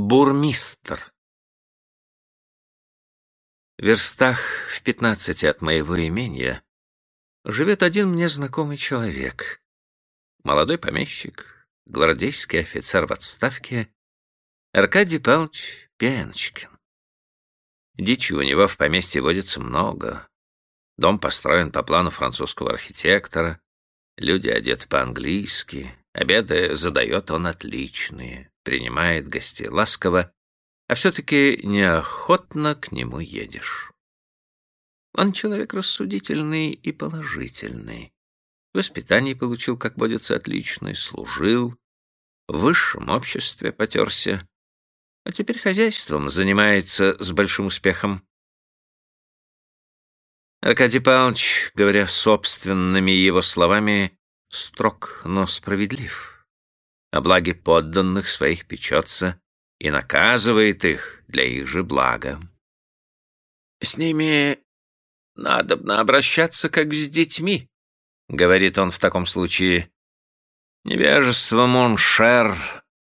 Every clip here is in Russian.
Бурмистр. Верстах в пятнадцати от моего имения живет один мне знакомый человек. Молодой помещик, гвардейский офицер в отставке Аркадий Павлович Пеночкин. Дичи у него в поместье водится много. Дом построен по плану французского архитектора, люди одеты по-английски, обеды задает он отличные принимает гостей ласково, а все-таки неохотно к нему едешь. Он человек рассудительный и положительный. Воспитание получил, как водится, отличное, служил, в высшем обществе потерся, а теперь хозяйством занимается с большим успехом. Аркадий Павлович, говоря собственными его словами, строг, но справедлив о благе подданных своих печется и наказывает их для их же блага. «С ними надобно обращаться, как с детьми», — говорит он в таком случае. «Невежество, моншер,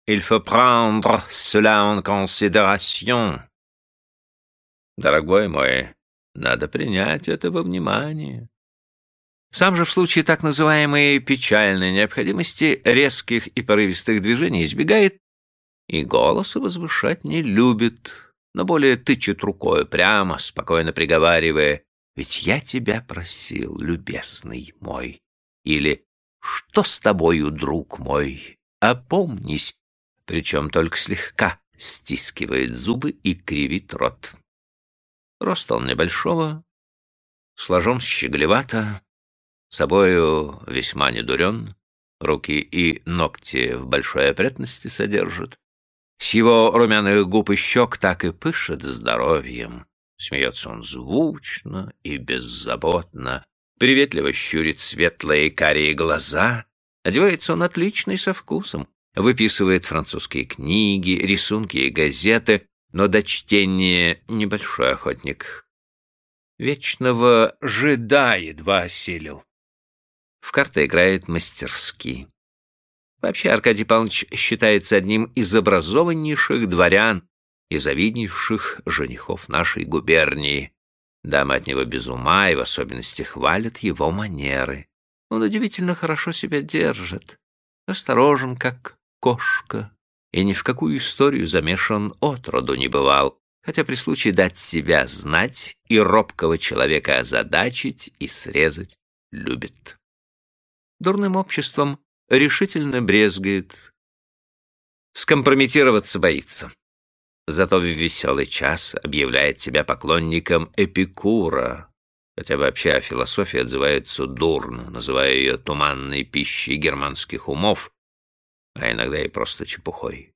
il faut prendre cela en considération». Дорогой мой, надо принять это во внимание. Сам же в случае так называемой печальной необходимости резких и порывистых движений избегает и голоса возвышать не любит, но более тычет рукой прямо, спокойно приговаривая «Ведь я тебя просил, любезный мой» или «Что с тобою, друг мой? Опомнись!» Причем только слегка стискивает зубы и кривит рот. Рост он небольшого, сложен щеглевато, собою весьма недурен, руки и ногти в большой опрятности содержит. С его румяных губ и щек так и пышет здоровьем. Смеется он звучно и беззаботно, приветливо щурит светлые карие глаза. Одевается он отлично и со вкусом, выписывает французские книги, рисунки и газеты, но до чтения небольшой охотник. Вечного жида едва осилил. В карты играет мастерски. Вообще Аркадий Павлович считается одним из образованнейших дворян и завиднейших женихов нашей губернии. Дамы от него без ума и в особенности хвалят его манеры. Он удивительно хорошо себя держит, осторожен, как кошка, и ни в какую историю замешан отроду не бывал, хотя при случае дать себя знать и робкого человека озадачить и срезать любит дурным обществом решительно брезгает, скомпрометироваться боится. Зато в веселый час объявляет себя поклонником Эпикура, хотя вообще о философии отзывается дурно, называя ее туманной пищей германских умов, а иногда и просто чепухой.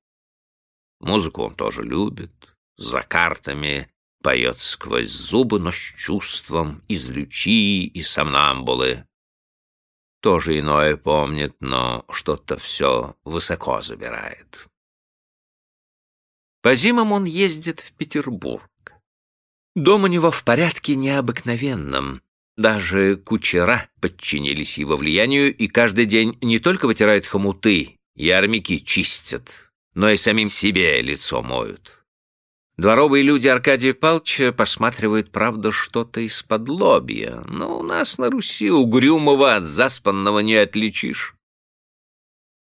Музыку он тоже любит, за картами поет сквозь зубы, но с чувством, из лючи и сомнамбулы, тоже иное помнит, но что-то все высоко забирает. По зимам он ездит в Петербург. Дом у него в порядке необыкновенном. Даже кучера подчинились его влиянию и каждый день не только вытирают хомуты и армяки чистят, но и самим себе лицо моют. Дворовые люди Аркадия Павловича посматривают, правда, что-то из-под лобья, но у нас на Руси угрюмого от заспанного не отличишь.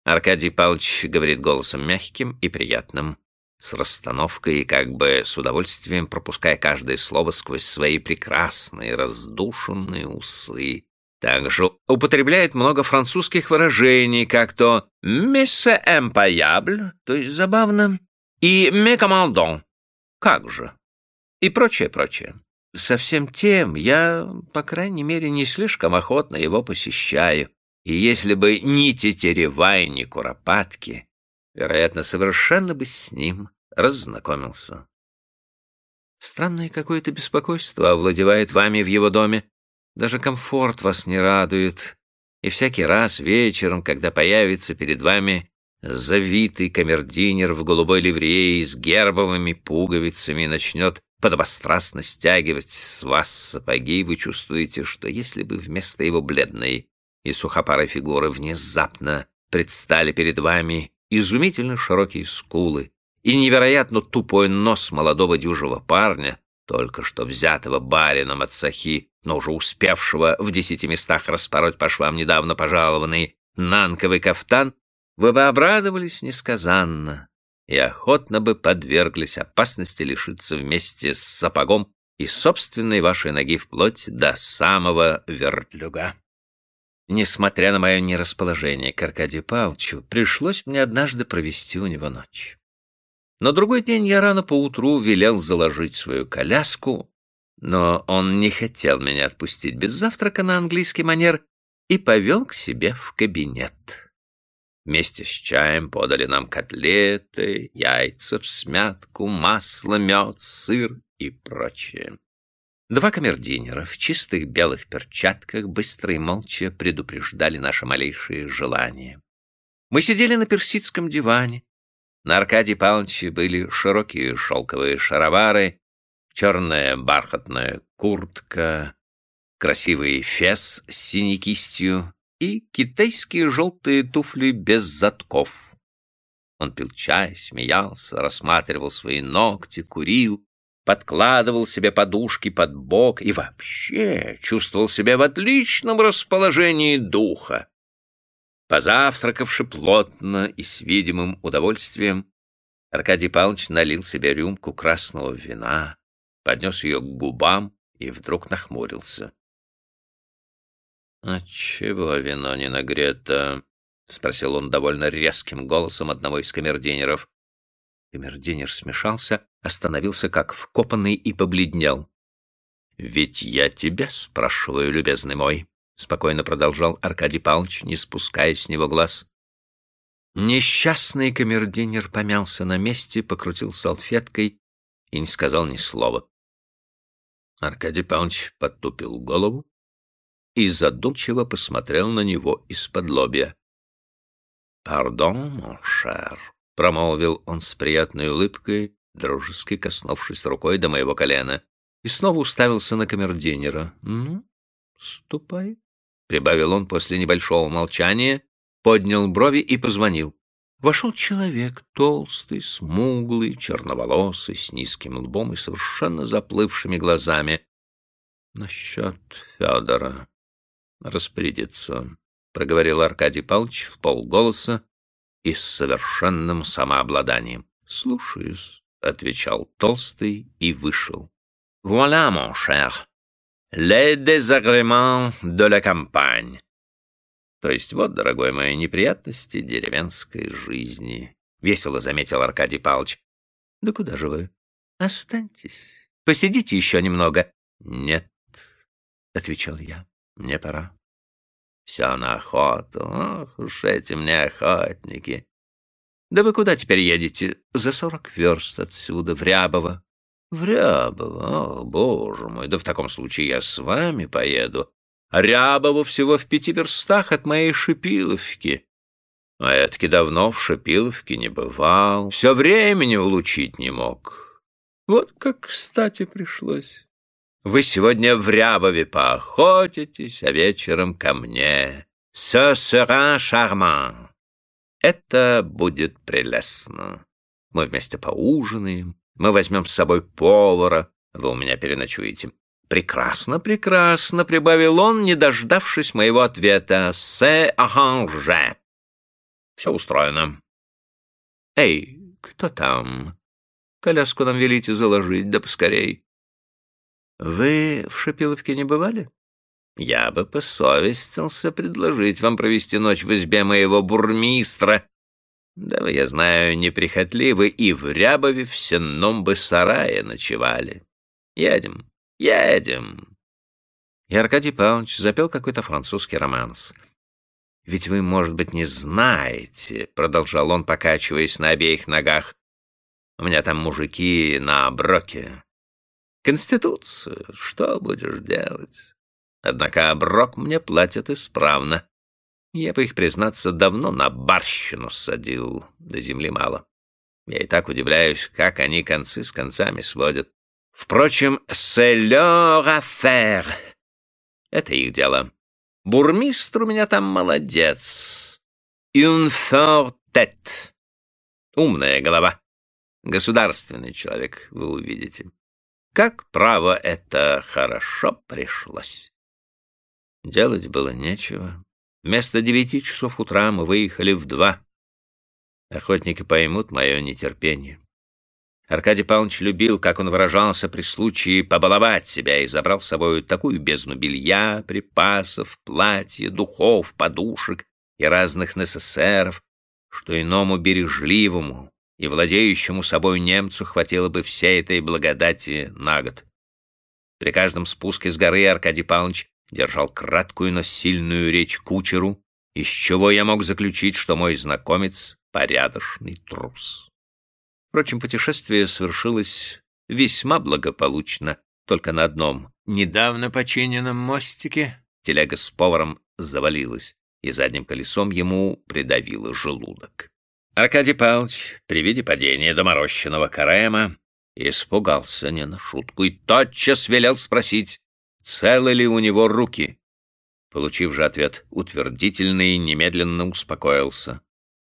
Аркадий Павлович говорит голосом мягким и приятным, с расстановкой и как бы с удовольствием пропуская каждое слово сквозь свои прекрасные раздушенные усы. Также употребляет много французских выражений, как то «мессе эмпаябль», то есть забавно, и «ме командон», как же? И прочее, прочее. Со всем тем я, по крайней мере, не слишком охотно его посещаю. И если бы ни тетерева и ни куропатки, вероятно, совершенно бы с ним раззнакомился. Странное какое-то беспокойство овладевает вами в его доме. Даже комфорт вас не радует. И всякий раз вечером, когда появится перед вами завитый камердинер в голубой ливреи с гербовыми пуговицами начнет подобострастно стягивать с вас сапоги, вы чувствуете, что если бы вместо его бледной и сухопарой фигуры внезапно предстали перед вами изумительно широкие скулы и невероятно тупой нос молодого дюжего парня, только что взятого барином от сахи, но уже успевшего в десяти местах распороть по швам недавно пожалованный нанковый кафтан, вы бы обрадовались несказанно и охотно бы подверглись опасности лишиться вместе с сапогом и собственной вашей ноги вплоть до самого вертлюга. Несмотря на мое нерасположение к Аркадию Павловичу, пришлось мне однажды провести у него ночь. На другой день я рано поутру велел заложить свою коляску, но он не хотел меня отпустить без завтрака на английский манер и повел к себе в кабинет. Вместе с чаем подали нам котлеты, яйца в смятку, масло, мед, сыр и прочее. Два камердинера в чистых белых перчатках быстро и молча предупреждали наши малейшие желания. Мы сидели на персидском диване. На Аркадии Павловиче были широкие шелковые шаровары, черная бархатная куртка, красивый фес с синей кистью и китайские желтые туфли без затков. Он пил чай, смеялся, рассматривал свои ногти, курил, подкладывал себе подушки под бок и вообще чувствовал себя в отличном расположении духа. Позавтракавши плотно и с видимым удовольствием, Аркадий Павлович налил себе рюмку красного вина, поднес ее к губам и вдруг нахмурился. — Отчего вино не нагрето? — спросил он довольно резким голосом одного из камердинеров. Камердинер смешался, остановился как вкопанный и побледнел. — Ведь я тебя спрашиваю, любезный мой, — спокойно продолжал Аркадий Павлович, не спуская с него глаз. Несчастный камердинер помялся на месте, покрутил салфеткой и не сказал ни слова. Аркадий Павлович подтупил голову и задумчиво посмотрел на него из-под лобья. — Пардон, мон шер, промолвил он с приятной улыбкой, дружески коснувшись рукой до моего колена, и снова уставился на камердинера. «Ну, ступай», — прибавил он после небольшого молчания, поднял брови и позвонил. Вошел человек, толстый, смуглый, черноволосый, с низким лбом и совершенно заплывшими глазами. — Насчет Федора распорядиться, — проговорил Аркадий Павлович в полголоса, и с совершенным самообладанием. «Слушаюсь», — отвечал Толстый и вышел. «Voilà, mon cher, les désagréments de la campagne». То есть вот, дорогой мой, неприятности деревенской жизни, — весело заметил Аркадий Павлович. — Да куда же вы? Останьтесь. Посидите еще немного. — Нет, — отвечал я, — мне пора. Все на охоту. Ох уж эти мне охотники. Да вы куда теперь едете? За сорок верст отсюда, в Рябово. В Рябово? О, боже мой, да в таком случае я с вами поеду. Рябово всего в пяти верстах от моей Шипиловки. А я таки давно в Шипиловке не бывал. Все времени улучить не мог. Вот как кстати пришлось. Вы сегодня в Рябове поохотитесь, а вечером ко мне. Ce sera charmant. Это будет прелестно. Мы вместе поужинаем, мы возьмем с собой повара, вы у меня переночуете. Прекрасно, прекрасно, прибавил он, не дождавшись моего ответа. C'est arrangé. Все устроено. Эй, кто там? Коляску нам велите заложить, да поскорей. Вы в Шипиловке не бывали? Я бы посовестился предложить вам провести ночь в избе моего бурмистра. Да вы, я знаю, неприхотливы, и в Рябове в сенном бы сарае ночевали. Едем, едем. И Аркадий Павлович запел какой-то французский романс. «Ведь вы, может быть, не знаете», — продолжал он, покачиваясь на обеих ногах, — «у меня там мужики на броке, Конституцию, что будешь делать? Однако оброк мне платят исправно. Я бы их, признаться, давно на барщину садил, до земли мало. Я и так удивляюсь, как они концы с концами сводят. Впрочем, c'est leur. Это их дело. Бурмистр у меня там молодец. Tête. Умная голова. Государственный человек, вы увидите. Как право это хорошо пришлось. Делать было нечего. Вместо девяти часов утра мы выехали в два. Охотники поймут мое нетерпение. Аркадий Павлович любил, как он выражался при случае, побаловать себя и забрал с собой такую бездну белья, припасов, платья, духов, подушек и разных necessеров, что иному бережливому и владеющему собой немцу хватило бы всей этой благодати на год. При каждом спуске с горы Аркадий Павлович держал краткую, но сильную речь кучеру, из чего я мог заключить, что мой знакомец — порядочный трус. Впрочем, путешествие свершилось весьма благополучно, только на одном недавно починенном мостике телега с поваром завалилась, и задним колесом ему придавило желудок. Аркадий Павлович при виде падения доморощенного карема испугался не на шутку и тотчас велел спросить, целы ли у него руки. Получив же ответ утвердительный, немедленно успокоился.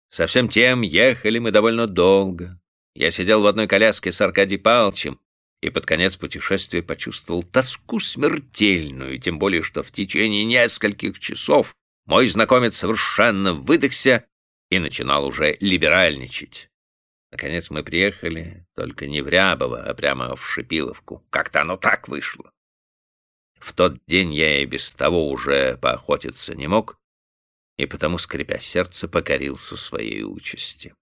Со всем тем ехали мы довольно долго, я сидел в одной коляске с Аркадием Павловичем и под конец путешествия почувствовал тоску смертельную, тем более что в течение нескольких часов мой знакомец совершенно выдохся и начинал уже либеральничать. Наконец мы приехали, только не в Рябово, а прямо в Шипиловку. Как-то оно так вышло. В тот день я и без того уже поохотиться не мог, и потому, скрипя сердце, покорился своей участи.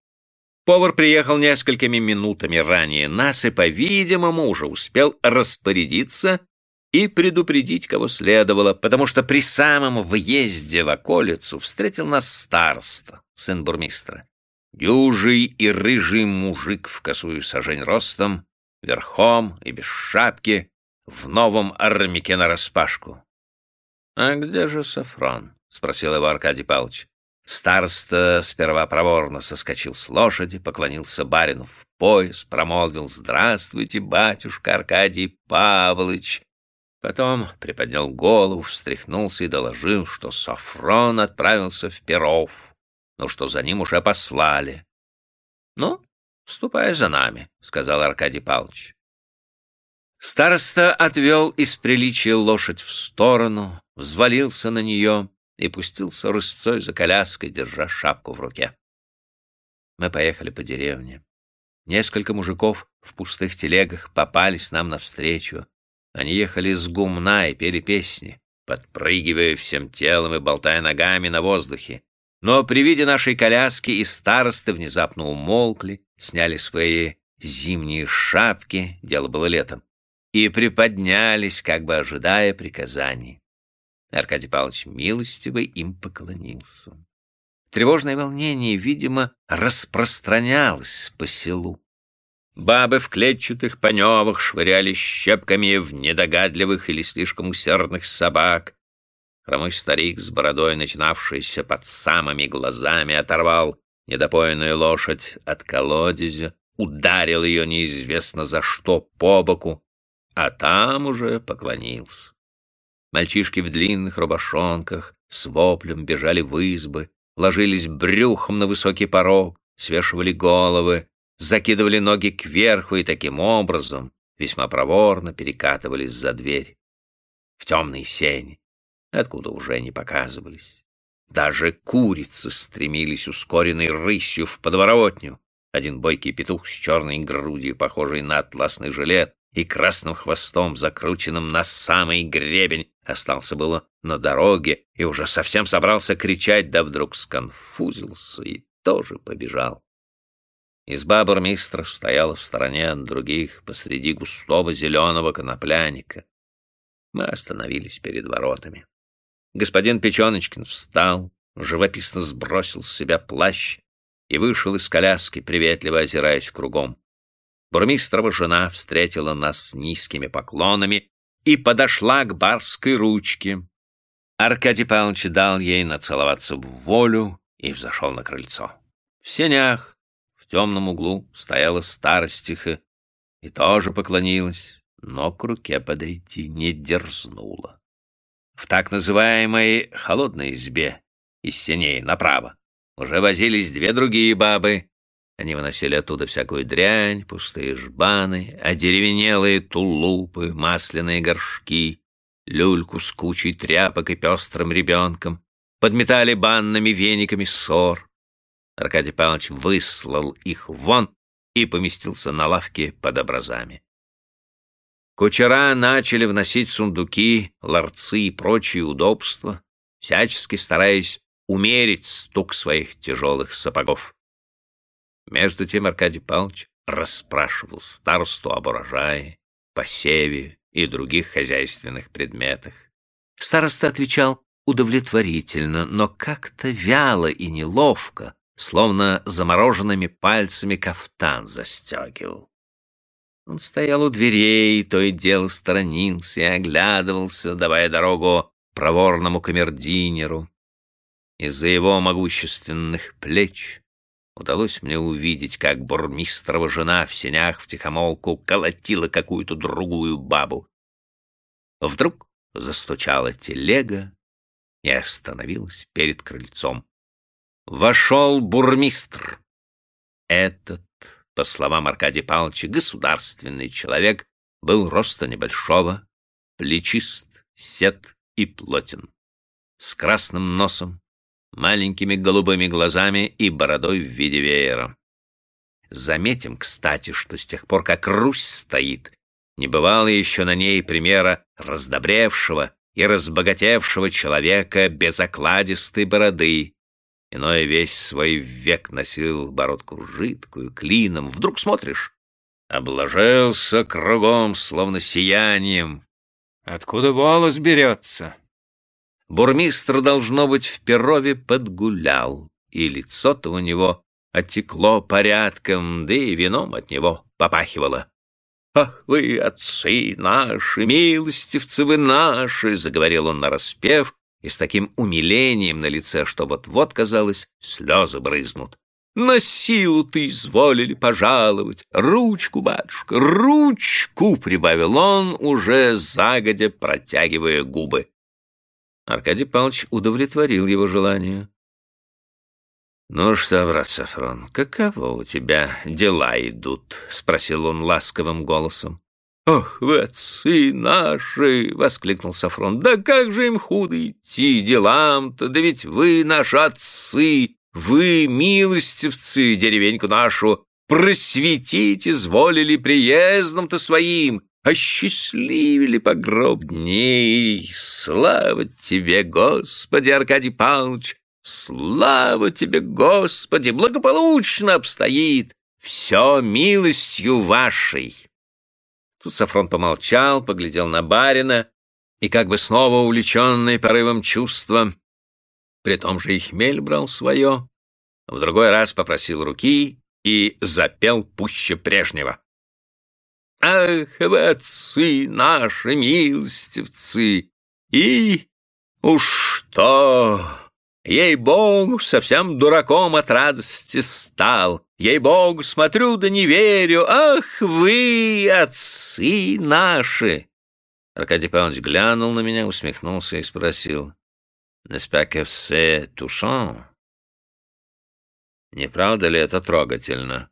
Повар приехал несколькими минутами ранее нас и, по-видимому, уже успел распорядиться и предупредить, кого следовало, потому что при самом въезде в околицу встретил нас староста, сын бурмистра. Дюжий и рыжий мужик в косую сажень ростом, верхом и без шапки, в новом армяке нараспашку. — А где же Сафрон? — спросил его Аркадий Павлович. Староста сперва проворно соскочил с лошади, поклонился барину в пояс, промолвил «Здравствуйте, батюшка Аркадий Павлович!» Потом приподнял голову, встряхнулся и доложил, что Сафрон отправился в Перов, но что за ним уже послали. — Ну, ступай за нами, — сказал Аркадий Павлович. Староста отвел из приличия лошадь в сторону, взвалился на нее и пустился рысцой за коляской, держа шапку в руке. Мы поехали по деревне. Несколько мужиков в пустых телегах попались нам навстречу. Они ехали с гумна и пели песни, подпрыгивая всем телом и болтая ногами на воздухе. Но при виде нашей коляски и старосты внезапно умолкли, сняли свои зимние шапки, дело было летом, и приподнялись, как бы ожидая приказаний. Аркадий Павлович милостиво им поклонился. Тревожное волнение, видимо, распространялось по селу. Бабы в клетчатых паневах швыряли щепками в недогадливых или слишком усердных собак. Хромой старик с бородой, начинавшийся под самыми глазами, оторвал недопоенную лошадь от колодезя, ударил ее неизвестно за что по боку, а там уже поклонился. Мальчишки в длинных рубашонках с воплем бежали в избы, ложились брюхом на высокий порог, свешивали головы, закидывали ноги кверху и таким образом весьма проворно перекатывались за дверь. В темной сени, откуда уже не показывались. Даже курицы стремились ускоренной рысью в подворотню. Один бойкий петух с черной грудью, похожий на атласный жилет, и красным хвостом, закрученным на самый гребень, остался было на дороге и уже совсем собрался кричать, да вдруг сконфузился и тоже побежал. Изба бурмистра стояла в стороне от других, посреди густого зеленого конопляника. Мы остановились перед воротами. Господин Печеночкин встал, живописно сбросил с себя плащ и вышел из коляски, приветливо озираясь кругом. Бурмистрова жена встретила нас с низкими поклонами и подошла к барской ручке. Аркадий Павлович дал ей нацеловаться в волю и взошел на крыльцо. В сенях, темном углу, стояла старостиха и тоже поклонилась, но к руке подойти не дерзнула. В так называемой холодной избе из сеней направо уже возились две другие бабы, Они выносили оттуда всякую дрянь, пустые жбаны, одеревенелые тулупы, масляные горшки, люльку с кучей тряпок и пестрым ребенком, подметали банными вениками ссор. Аркадий Павлович выслал их вон и поместился на лавке под образами. Кучера начали вносить сундуки, ларцы и прочие удобства, всячески стараясь умерить стук своих тяжелых сапогов. Между тем Аркадий Павлович расспрашивал старосту об урожае, посеве и других хозяйственных предметах. Староста отвечал удовлетворительно, но как-то вяло и неловко, словно замороженными пальцами кафтан застегивал. Он стоял у дверей, то и дело сторонился и оглядывался, давая дорогу проворному камердинеру. Из-за его могущественных плеч удалось мне увидеть, как бурмистрова жена в сенях втихомолку колотила какую-то другую бабу. Вдруг застучала телега и остановилась перед крыльцом. Вошел бурмистр. Этот по словам Аркадия Павловича, государственный человек, был роста небольшого, плечист, сед и плотен, с красным носом, маленькими голубыми глазами и бородой в виде веера. Заметим, кстати, что с тех пор, как Русь стоит, не бывало еще на ней примера раздобревшего и разбогатевшего человека без окладистой бороды, Иной весь свой век носил бородку жидкую, клином. Вдруг смотришь, обложился кругом, словно сиянием. Откуда волос берется? Бурмистр, должно быть, в Перове подгулял, и лицо-то у него оттекло порядком, да и вином от него попахивало. «Ах вы, отцы наши, милостивцы вы наши!» — заговорил он нараспев, и с таким умилением на лице, что вот-вот, казалось, слезы брызнут. «На силу ты изволили пожаловать! Ручку, батюшка, ручку!» — прибавил он, уже загодя протягивая губы. Аркадий Павлович удовлетворил его желание. «Ну что, брат Сафрон, каково у тебя дела идут?» — спросил он ласковым голосом. «Ох, вы отцы наши!» — воскликнул Сафрон. «Да как же им худо идти делам-то? Да ведь вы наши отцы, вы, милостивцы, деревеньку нашу, просветить изволили приездом-то своим, осчастливили по гроб дней. Слава тебе, Господи, Аркадий Павлович! Слава тебе, Господи! Благополучно обстоит все милостью вашей!» Тут Сафрон помолчал, поглядел на барина и, как бы снова увлеченный порывом чувства, при том же и хмель брал свое, в другой раз попросил руки и запел пуще прежнего. «Ах, вы отцы наши милостивцы! И уж что!» Ей-богу, совсем дураком от радости стал. Ей-богу, смотрю да не верю. Ах вы, отцы наши! Аркадий Павлович глянул на меня, усмехнулся и спросил. «Неспеке все тушон?» «Не правда ли это трогательно?»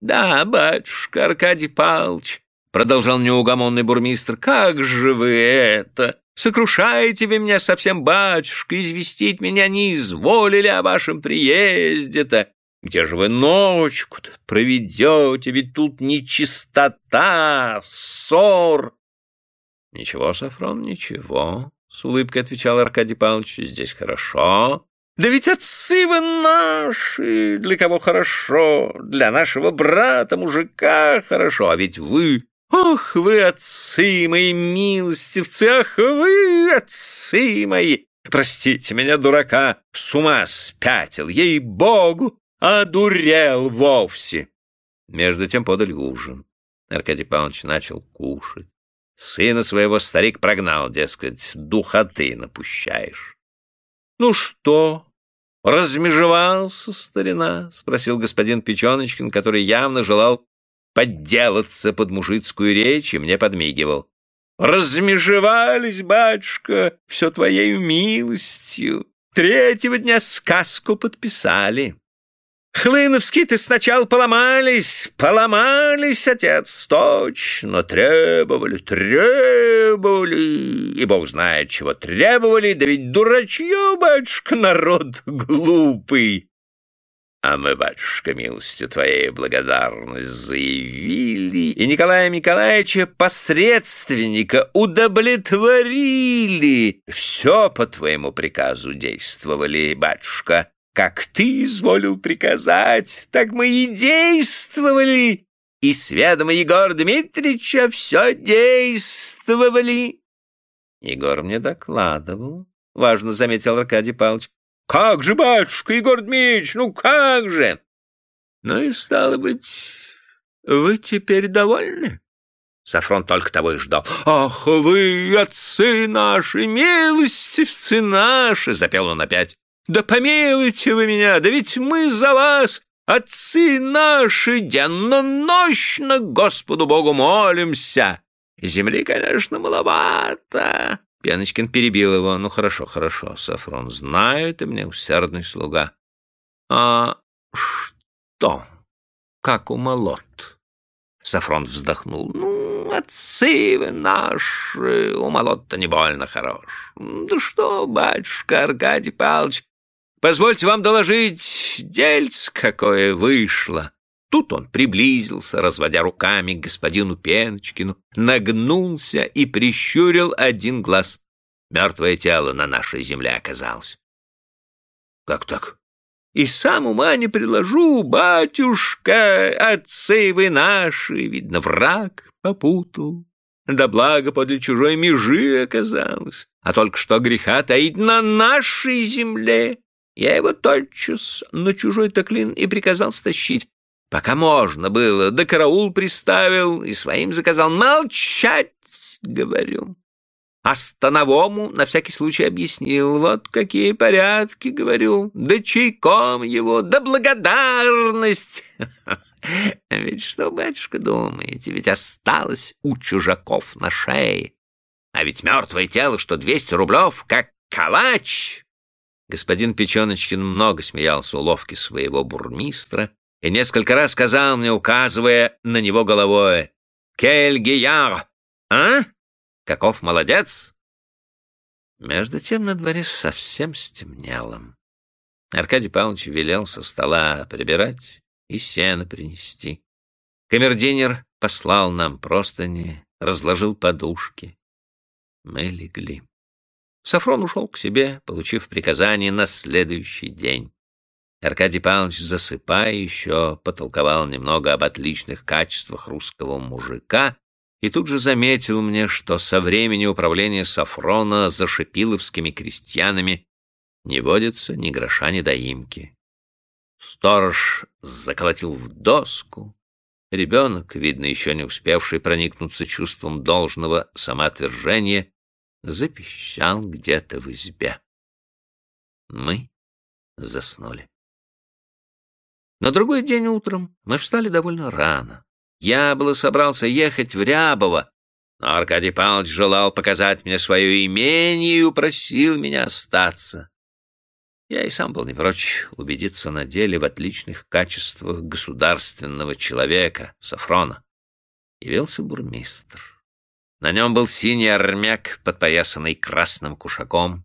«Да, батюшка Аркадий Павлович», — продолжал неугомонный бурмистр, — «как же вы это? Сокрушаете вы меня совсем, батюшка, известить меня не изволили о вашем приезде-то. Где же вы ночку-то проведете, ведь тут нечистота, ссор. Ничего, Сафрон, ничего, — с улыбкой отвечал Аркадий Павлович, — здесь хорошо. Да ведь отцы вы наши, для кого хорошо, для нашего брата-мужика хорошо, а ведь вы Ох вы, отцы мои милостивцы, ах вы, отцы мои! Простите меня, дурака, с ума спятил, ей-богу, одурел вовсе. Между тем подали ужин. Аркадий Павлович начал кушать. Сына своего старик прогнал, дескать, духоты напущаешь. — Ну что, размежевался, старина? — спросил господин Печеночкин, который явно желал подделаться под мужицкую речь и мне подмигивал. «Размежевались, батюшка, все твоей милостью. Третьего дня сказку подписали». Хлыновские-то сначала поломались, поломались, отец, точно, требовали, требовали, и бог знает, чего требовали, да ведь дурачье, батюшка, народ глупый. А мы, батюшка, милостью твоей благодарность заявили, и Николая Николаевича, посредственника, удовлетворили. Все по твоему приказу действовали, батюшка. Как ты изволил приказать, так мы и действовали. И с ведома Егора Дмитриевича все действовали. Егор мне докладывал, — важно заметил Аркадий Павлович. — Как же, батюшка, Егор Дмитриевич, ну как же? — Ну и стало быть, вы теперь довольны? Сафрон только того и ждал. «Ах вы, отцы наши, милостивцы наши!» — запел он опять. Да помилуйте вы меня, да ведь мы за вас, отцы наши, денно-нощно Господу Богу молимся. Земли, конечно, маловато. Пеночкин перебил его. Ну, хорошо, хорошо, Сафрон, знаю ты мне, усердный слуга. А что? Как умолот? Сафрон вздохнул. Ну, отцы вы наши, умолот-то не больно хорош. Да что, батюшка Аркадий Павлович, Позвольте вам доложить, дельц какое вышло. Тут он приблизился, разводя руками к господину Пеночкину, нагнулся и прищурил один глаз. Мертвое тело на нашей земле оказалось. — Как так? — И сам ума не приложу, батюшка, отцы вы наши, видно, враг попутал. Да благо подле чужой межи оказалось, а только что греха таить на нашей земле. Я его тотчас на чужой токлин и приказал стащить. Пока можно было, да караул приставил и своим заказал. Молчать, говорю. А становому на всякий случай объяснил. Вот какие порядки, говорю. Да чайком его, да благодарность. Ведь что, батюшка, думаете, ведь осталось у чужаков на шее. А ведь мертвое тело, что двести рублев, как калач, Господин Печеночкин много смеялся уловки своего бурмистра и несколько раз сказал мне, указывая на него головой, «Кель гияр! А? Каков молодец!» Между тем на дворе совсем стемнело. Аркадий Павлович велел со стола прибирать и сено принести. Камердинер послал нам простыни, разложил подушки. Мы легли. Сафрон ушел к себе, получив приказание на следующий день. Аркадий Павлович, засыпая, еще потолковал немного об отличных качествах русского мужика и тут же заметил мне, что со времени управления Сафрона за шипиловскими крестьянами не водится ни гроша, ни доимки. Сторож заколотил в доску. Ребенок, видно, еще не успевший проникнуться чувством должного самоотвержения, запищал где-то в избе. Мы заснули. На другой день утром мы встали довольно рано. Я было собрался ехать в Рябово, но Аркадий Павлович желал показать мне свое имение и упросил меня остаться. Я и сам был не прочь убедиться на деле в отличных качествах государственного человека, Сафрона. Явился бурмистр. На нем был синий армяк, подпоясанный красным кушаком.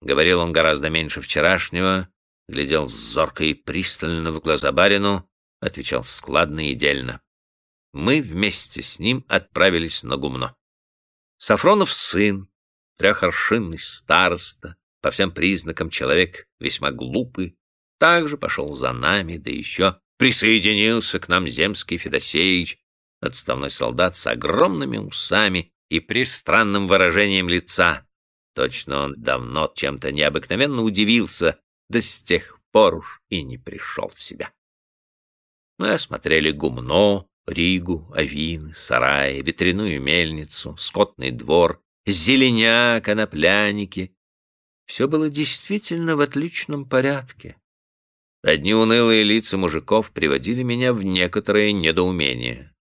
Говорил он гораздо меньше вчерашнего, глядел зорко и пристально в глаза барину, отвечал складно и дельно. Мы вместе с ним отправились на гумно. Сафронов сын, трехоршинный староста, по всем признакам человек весьма глупый, также пошел за нами, да еще присоединился к нам земский Федосеевич, отставной солдат с огромными усами и пристранным выражением лица. Точно он давно чем-то необыкновенно удивился, да с тех пор уж и не пришел в себя. Мы осмотрели гумно, Ригу, Авины, сараи, ветряную мельницу, скотный двор, зеленя, конопляники. Все было действительно в отличном порядке. Одни унылые лица мужиков приводили меня в некоторое недоумение.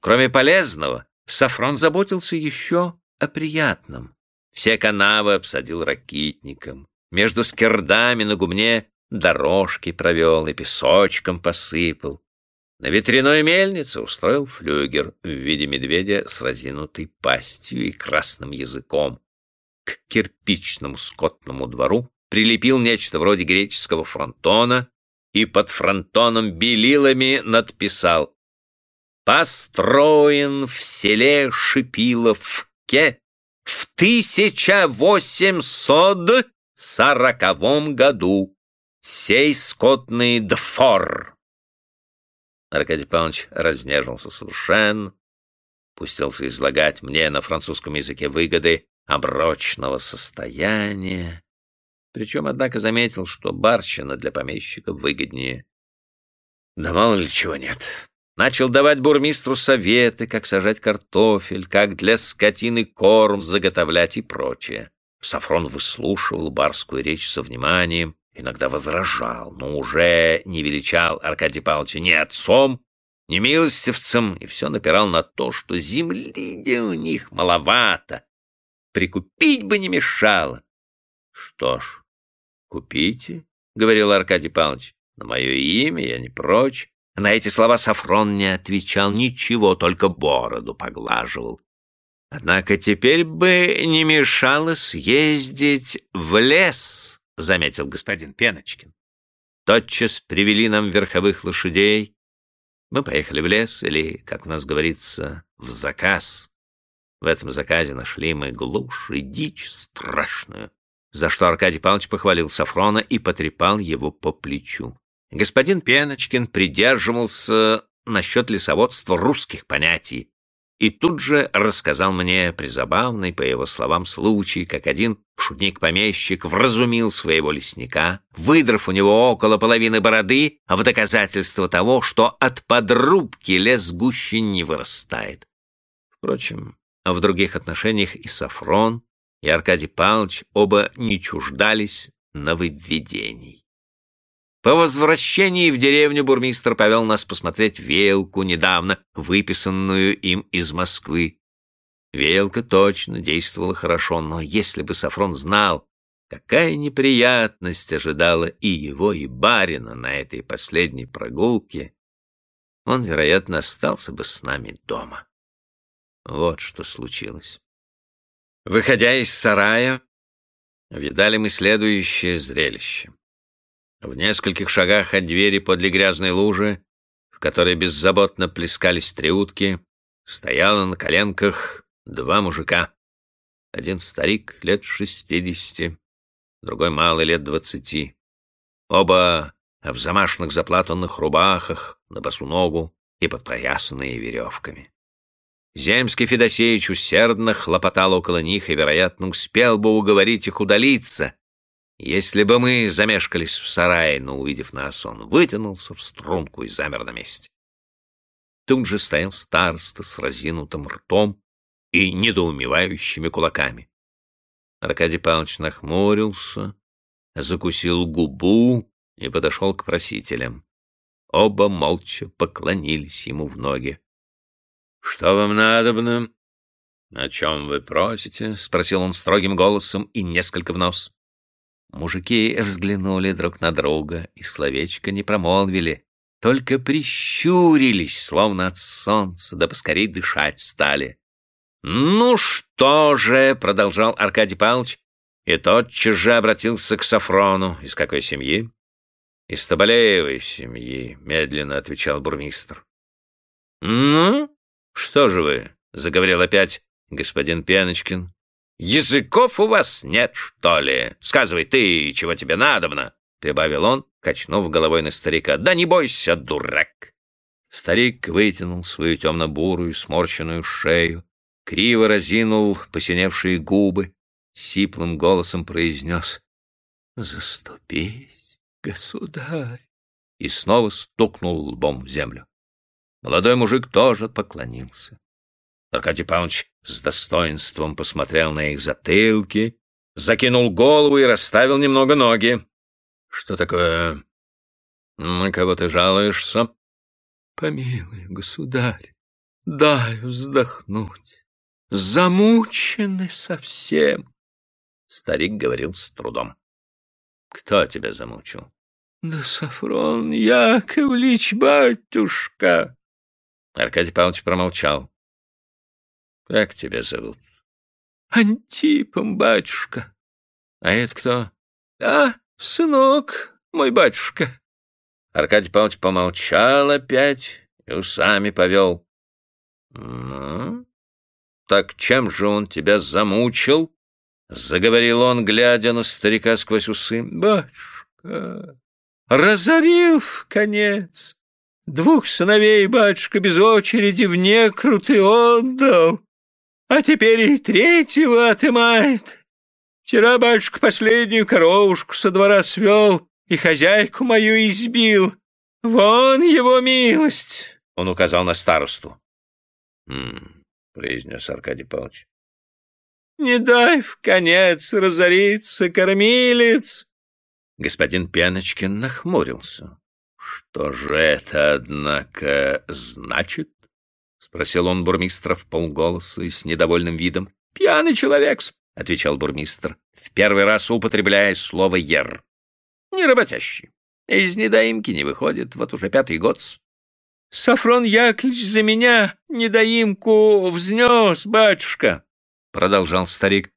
Кроме полезного, Сафрон заботился еще о приятном. Все канавы обсадил ракитником. Между скирдами на гумне дорожки провел и песочком посыпал. На ветряной мельнице устроил флюгер в виде медведя с разинутой пастью и красным языком. К кирпичному скотному двору прилепил нечто вроде греческого фронтона и под фронтоном белилами надписал «Построен в селе Шипиловке в 1840 году сей скотный двор». Аркадий Павлович разнежился совершенно, пустился излагать мне на французском языке выгоды оброчного состояния, причем, однако, заметил, что барщина для помещика выгоднее. Да мало ли чего нет. Начал давать бурмистру советы, как сажать картофель, как для скотины корм заготовлять и прочее. Сафрон выслушивал барскую речь со вниманием, иногда возражал, но уже не величал Аркадия Павловича ни отцом, ни милостивцем, и все напирал на то, что земли у них маловато, прикупить бы не мешало. Что ж, купите, — говорил Аркадий Павлович, — на мое имя я не прочь. На эти слова Сафрон не отвечал ничего, только бороду поглаживал. Однако теперь бы не мешало съездить в лес, — заметил господин Пеночкин. Тотчас привели нам верховых лошадей. Мы поехали в лес, или, как у нас говорится, в заказ. В этом заказе нашли мы глушь и дичь страшную за что Аркадий Павлович похвалил Сафрона и потрепал его по плечу. Господин Пеночкин придерживался насчет лесоводства русских понятий и тут же рассказал мне призабавный, по его словам, случай, как один шутник-помещик вразумил своего лесника, выдрав у него около половины бороды, в доказательство того, что от подрубки лес гуще не вырастает. Впрочем, а в других отношениях и Сафрон, и Аркадий Павлович оба не чуждались нововведений. По возвращении в деревню бурмистр повел нас посмотреть велку, недавно выписанную им из Москвы. Велка точно действовала хорошо, но если бы Сафрон знал, какая неприятность ожидала и его, и барина на этой последней прогулке, он, вероятно, остался бы с нами дома. Вот что случилось. Выходя из сарая, видали мы следующее зрелище. В нескольких шагах от двери подле грязной лужи, в которой беззаботно плескались три утки, стояло на коленках два мужика. Один старик лет шестидесяти, другой малый лет двадцати. Оба в замашных заплатанных рубахах, на босу ногу и подпоясанные веревками. Земский Федосеевич усердно хлопотал около них и, вероятно, успел бы уговорить их удалиться, если бы мы замешкались в сарае, но, увидев нас, он вытянулся в струнку и замер на месте. Тут же стоял староста с разинутым ртом и недоумевающими кулаками. Аркадий Павлович нахмурился, закусил губу и подошел к просителям. Оба молча поклонились ему в ноги. «Что вам надобно?» «О чем вы просите?» — спросил он строгим голосом и несколько в нос. Мужики взглянули друг на друга и словечко не промолвили, только прищурились, словно от солнца, да поскорей дышать стали. «Ну что же?» — продолжал Аркадий Павлович, и тотчас же обратился к Сафрону. «Из какой семьи?» «Из Тоболеевой семьи», — медленно отвечал бурмистр. «Ну, «Что же вы?» — заговорил опять господин Пеночкин. «Языков у вас нет, что ли? Сказывай ты, чего тебе надобно!» — прибавил он, качнув головой на старика. «Да не бойся, дурак!» Старик вытянул свою темно-бурую, сморщенную шею, криво разинул посиневшие губы, сиплым голосом произнес «Заступись, государь!» и снова стукнул лбом в землю. Молодой мужик тоже поклонился. Аркадий Павлович с достоинством посмотрел на их затылки, закинул голову и расставил немного ноги. — Что такое? На кого ты жалуешься? — Помилуй, государь, дай вздохнуть. Замучены совсем. Старик говорил с трудом. — Кто тебя замучил? Да Сафрон Яковлевич, батюшка! Аркадий Павлович промолчал. — Как тебя зовут? — Антипом, батюшка. — А это кто? — А, сынок, мой батюшка. Аркадий Павлович помолчал опять и усами повел. — Ну, так чем же он тебя замучил? — заговорил он, глядя на старика сквозь усы. — Батюшка, разорил в конец. Двух сыновей батюшка без очереди в некруты отдал, а теперь и третьего отымает. Вчера батюшка последнюю коровушку со двора свел и хозяйку мою избил. Вон его милость!» Он указал на старосту. «Хм», — произнес Аркадий Павлович. «Не дай в конец разориться, кормилец!» Господин Пяночкин нахмурился. «Что же это, однако, значит?» — спросил он бурмистра в полголоса и с недовольным видом. «Пьяный человек», — отвечал бурмистр, в первый раз употребляя слово «ер». «Неработящий. Из недоимки не выходит, вот уже пятый год. Сафрон Яковлевич за меня недоимку взнес, батюшка», — продолжал старик.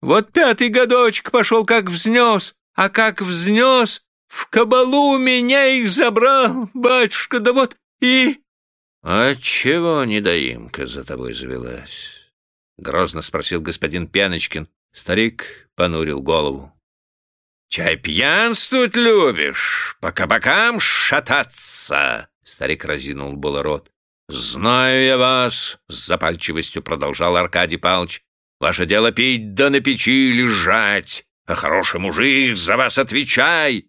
«Вот пятый годочек пошел, как взнес, а как взнес, в кабалу меня их забрал, батюшка, да вот и... — Отчего недоимка за тобой завелась? — грозно спросил господин Пяночкин. Старик понурил голову. — Чай пьянствовать любишь, по кабакам шататься? Старик разинул было рот. — Знаю я вас, — с запальчивостью продолжал Аркадий Павлович. — Ваше дело пить да на печи лежать, а хороший мужик за вас отвечай.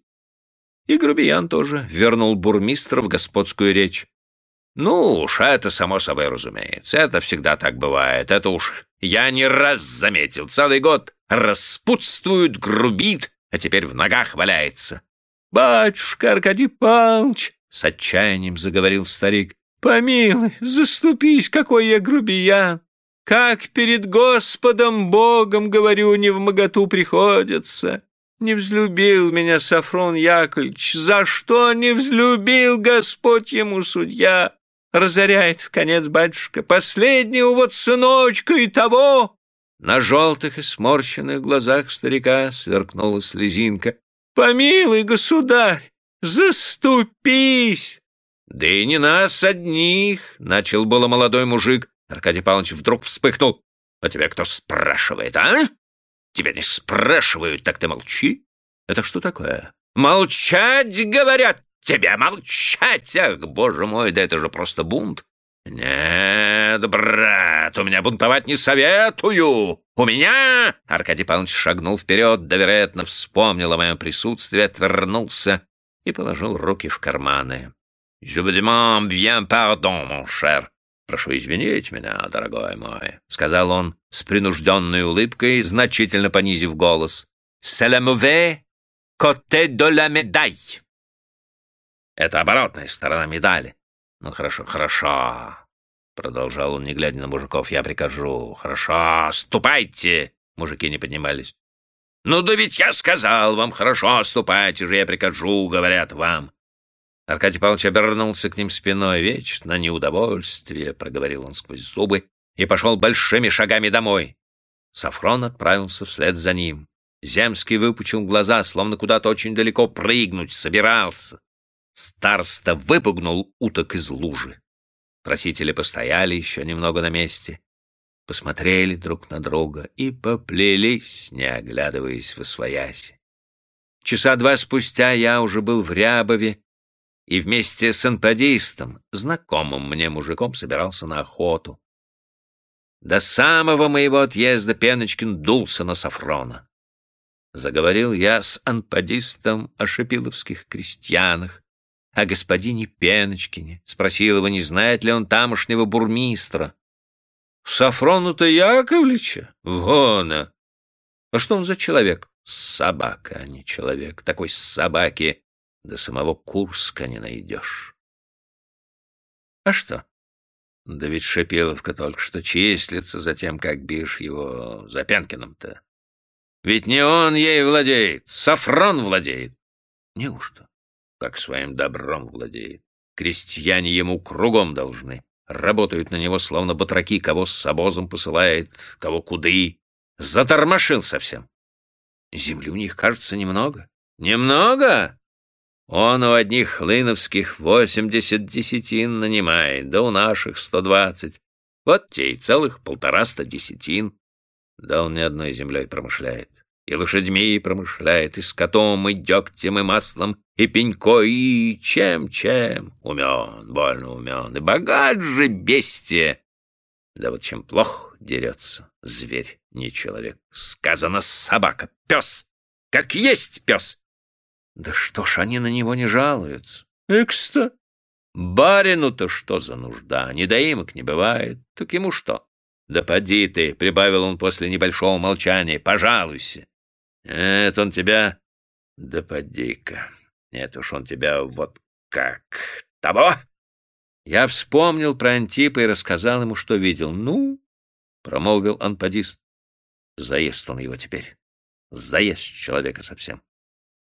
И грубиян тоже вернул бурмистра в господскую речь. Ну уж, это само собой разумеется. Это всегда так бывает. Это уж я не раз заметил. Целый год распутствует, грубит, а теперь в ногах валяется. — Батюшка Аркадий Павлович, — с отчаянием заговорил старик, — помилуй, заступись, какой я грубиян. Как перед Господом Богом, говорю, не в моготу приходится. Не взлюбил меня Сафрон Яковлевич. За что не взлюбил Господь ему судья? Разоряет в конец батюшка последнего вот сыночка и того. На желтых и сморщенных глазах старика сверкнула слезинка. Помилуй, государь, заступись! Да и не нас одних, — начал было молодой мужик. Аркадий Павлович вдруг вспыхнул. А тебя кто спрашивает, а? Тебя не спрашивают, так ты молчи. Это что такое? Молчать, говорят тебе, молчать! Ах, боже мой, да это же просто бунт. Нет, брат, у меня бунтовать не советую. У меня... Аркадий Павлович шагнул вперед, да, вероятно, вспомнил о моем присутствии, отвернулся и положил руки в карманы. «Je vous demande bien pardon, mon cher. «Прошу извинить меня, дорогой мой», — сказал он с принужденной улыбкой, значительно понизив голос. «C'est le mauvais côté de la médaille». «Это оборотная сторона медали». «Ну, хорошо, хорошо», — продолжал он, не глядя на мужиков, — «я прикажу». «Хорошо, ступайте!» — мужики не поднимались. «Ну да ведь я сказал вам, хорошо, ступайте же, я прикажу», — говорят вам. Аркадий Павлович обернулся к ним спиной. «Вечно неудовольствие», — проговорил он сквозь зубы, и пошел большими шагами домой. Сафрон отправился вслед за ним. Земский выпучил глаза, словно куда-то очень далеко прыгнуть собирался. Староста выпугнул уток из лужи. Просители постояли еще немного на месте, посмотрели друг на друга и поплелись, не оглядываясь в освояси. Часа два спустя я уже был в Рябове и вместе с анпадистом, знакомым мне мужиком, собирался на охоту. До самого моего отъезда Пеночкин дулся на Сафрона. Заговорил я с анпадистом о шипиловских крестьянах, о господине Пеночкине, спросил его, не знает ли он тамошнего бурмистра. Сафрону-то Яковлевича? Вон! А что он за человек? Собака, а не человек. Такой собаки до самого Курска не найдешь. А что? Да ведь Шепиловка только что числится за тем, как бишь его за Пенкиным-то. Ведь не он ей владеет, Сафрон владеет. Неужто? Как своим добром владеет. Крестьяне ему кругом должны. Работают на него, словно батраки, кого с обозом посылает, кого куды. Затормошил совсем. Земли у них, кажется, немного. Немного? Он у одних хлыновских восемьдесят десятин нанимает, да у наших сто двадцать. Вот те и целых полтораста десятин. Да он ни одной землей промышляет. И лошадьми промышляет, и скотом, и дегтем, и маслом, и пенькой, и чем-чем. Умен, больно умен, и богат же бестия. Да вот чем плохо дерется зверь, не человек. Сказано собака, пес, как есть пес. Да что ж они на него не жалуются? Экста. Барину-то что за нужда? Недоимок не бывает. Так ему что? Да поди ты, — прибавил он после небольшого молчания, — пожалуйся. Нет, он тебя... Да поди-ка. Нет уж, он тебя вот как... Того? Я вспомнил про Антипа и рассказал ему, что видел. Ну, — промолвил анпадист, — заест он его теперь. Заест человека совсем.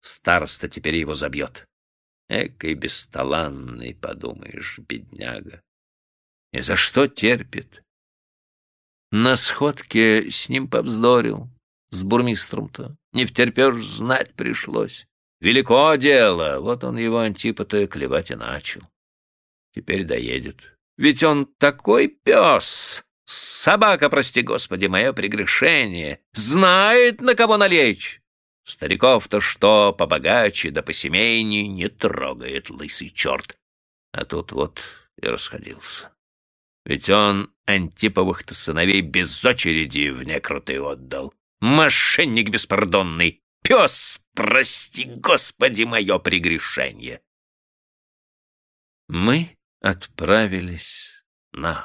Староста теперь его забьет. Экой бесталанный, подумаешь, бедняга. И за что терпит? На сходке с ним повздорил, с бурмистром-то. Не втерпешь, знать пришлось. Велико дело, вот он его антипа-то клевать и начал. Теперь доедет. Ведь он такой пес, собака, прости господи, мое прегрешение, знает, на кого налечь. Стариков-то что, побогаче да посемейней не трогает лысый черт. А тут вот и расходился. Ведь он Антиповых-то сыновей без очереди в некруты отдал. Мошенник беспардонный! Пес, прости, Господи, мое прегрешение! Мы отправились на